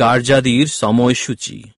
কার্যাদির সময়সূচি